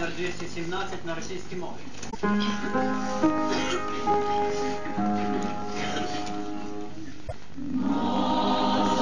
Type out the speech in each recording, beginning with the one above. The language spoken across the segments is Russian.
номер 217 на російській мові. Нас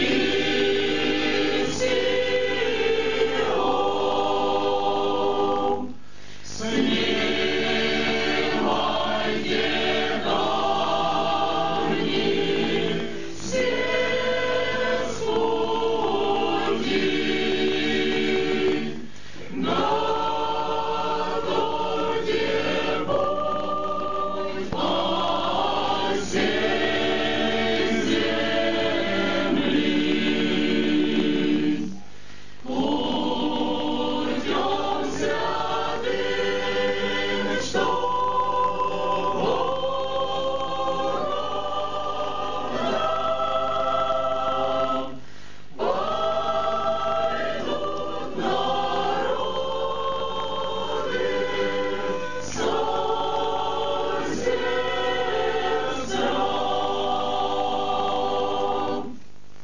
Peace.